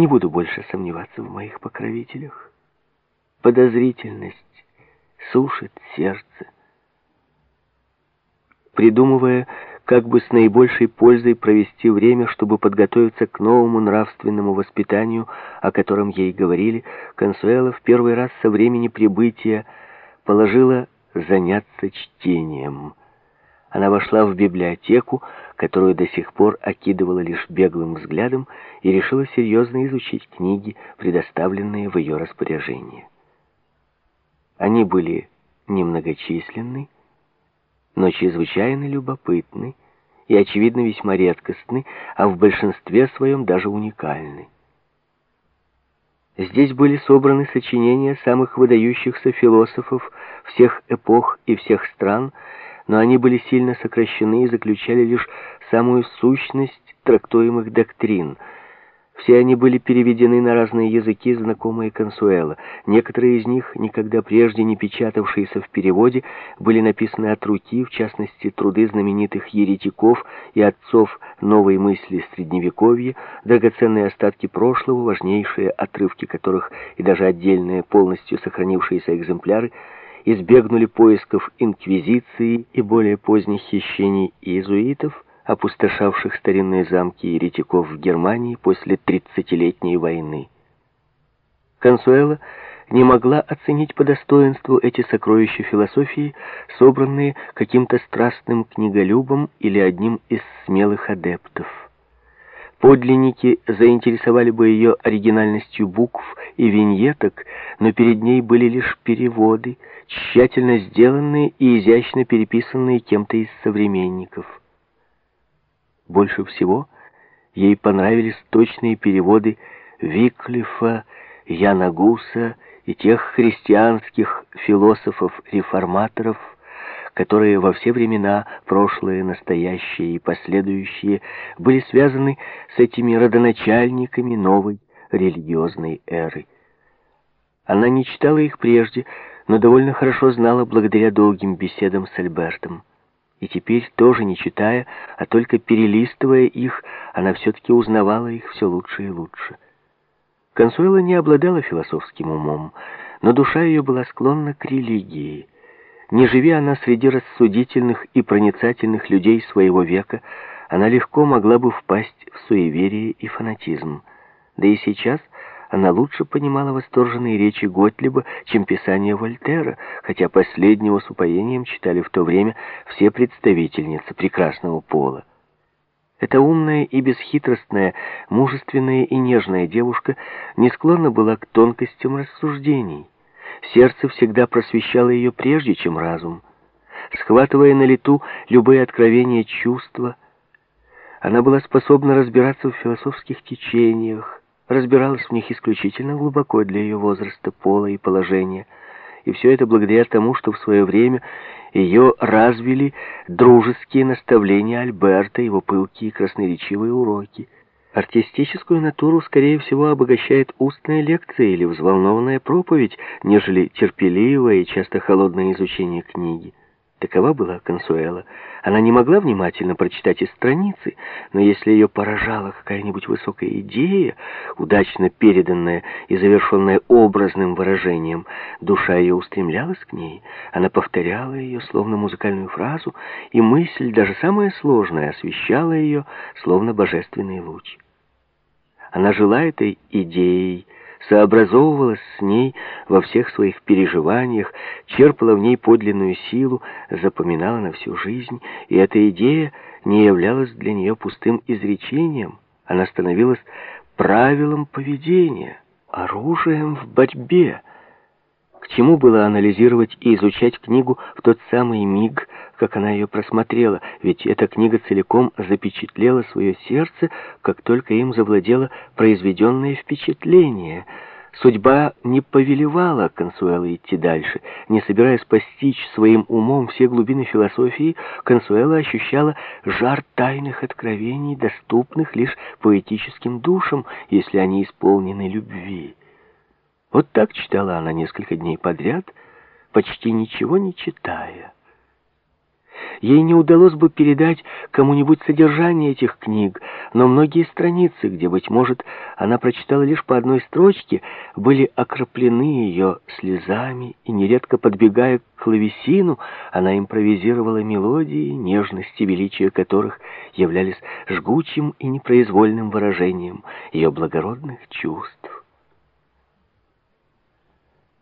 Не буду больше сомневаться в моих покровителях. Подозрительность сушит сердце. Придумывая, как бы с наибольшей пользой провести время, чтобы подготовиться к новому нравственному воспитанию, о котором ей говорили, Консуэла в первый раз со времени прибытия положила заняться чтением. Она вошла в библиотеку, которую до сих пор окидывала лишь беглым взглядом, и решила серьезно изучить книги, предоставленные в ее распоряжение. Они были немногочисленны, но чрезвычайно любопытны и, очевидно, весьма редкостны, а в большинстве своем даже уникальны. Здесь были собраны сочинения самых выдающихся философов всех эпох и всех стран, но они были сильно сокращены и заключали лишь самую сущность трактуемых доктрин – все они были переведены на разные языки, знакомые Консуэла. Некоторые из них, никогда прежде не печатавшиеся в переводе, были написаны от руки, в частности, труды знаменитых еретиков и отцов новой мысли Средневековья, драгоценные остатки прошлого, важнейшие отрывки которых и даже отдельные, полностью сохранившиеся экземпляры, избегнули поисков инквизиции и более поздних хищений иезуитов, опустошавших старинные замки еретиков в Германии после тридцатилетней войны. Консуэла не могла оценить по достоинству эти сокровища философии, собранные каким-то страстным книголюбом или одним из смелых адептов. Подлинники заинтересовали бы ее оригинальностью букв и виньеток, но перед ней были лишь переводы, тщательно сделанные и изящно переписанные кем-то из современников. Больше всего ей понравились точные переводы Виклифа, Яна Гуса и тех христианских философов-реформаторов, которые во все времена, прошлые, настоящие и последующие, были связаны с этими родоначальниками новой религиозной эры. Она не читала их прежде, но довольно хорошо знала благодаря долгим беседам с Альбертом. И теперь, тоже не читая, а только перелистывая их, она все-таки узнавала их все лучше и лучше. Консуэла не обладала философским умом, но душа ее была склонна к религии. Не живя она среди рассудительных и проницательных людей своего века, она легко могла бы впасть в суеверие и фанатизм. Да и сейчас она лучше понимала восторженные речи Готлиба, чем писание Вольтера, хотя последнего с упоением читали в то время все представительницы прекрасного пола. Эта умная и бесхитростная, мужественная и нежная девушка не склонна была к тонкостям рассуждений. Сердце всегда просвещало ее прежде, чем разум. Схватывая на лету любые откровения чувства, она была способна разбираться в философских течениях, разбиралась в них исключительно глубоко для ее возраста, пола и положения. И все это благодаря тому, что в свое время ее развили дружеские наставления Альберта, его пылкие красноречивые уроки. Артистическую натуру, скорее всего, обогащает устная лекция или взволнованная проповедь, нежели терпеливое и часто холодное изучение книги. Такова была Консуэла. Она не могла внимательно прочитать и страницы, но если ее поражала какая-нибудь высокая идея, удачно переданная и завершенная образным выражением, душа ее устремлялась к ней, она повторяла ее, словно музыкальную фразу, и мысль, даже самая сложная, освещала ее, словно божественный луч. Она жила этой идеей, сообразовывалась с ней во всех своих переживаниях, черпала в ней подлинную силу, запоминала на всю жизнь, и эта идея не являлась для нее пустым изречением, она становилась правилом поведения, оружием в борьбе, чему было анализировать и изучать книгу в тот самый миг, как она ее просмотрела, ведь эта книга целиком запечатлела свое сердце, как только им завладело произведенное впечатление. Судьба не повелевала Консуэло идти дальше. Не собираясь постичь своим умом все глубины философии, Консуэла ощущала жар тайных откровений, доступных лишь поэтическим душам, если они исполнены любви. Вот так читала она несколько дней подряд, почти ничего не читая. Ей не удалось бы передать кому-нибудь содержание этих книг, но многие страницы, где, быть может, она прочитала лишь по одной строчке, были окроплены ее слезами, и, нередко подбегая к клавесину, она импровизировала мелодии, нежности, величия которых являлись жгучим и непроизвольным выражением ее благородных чувств.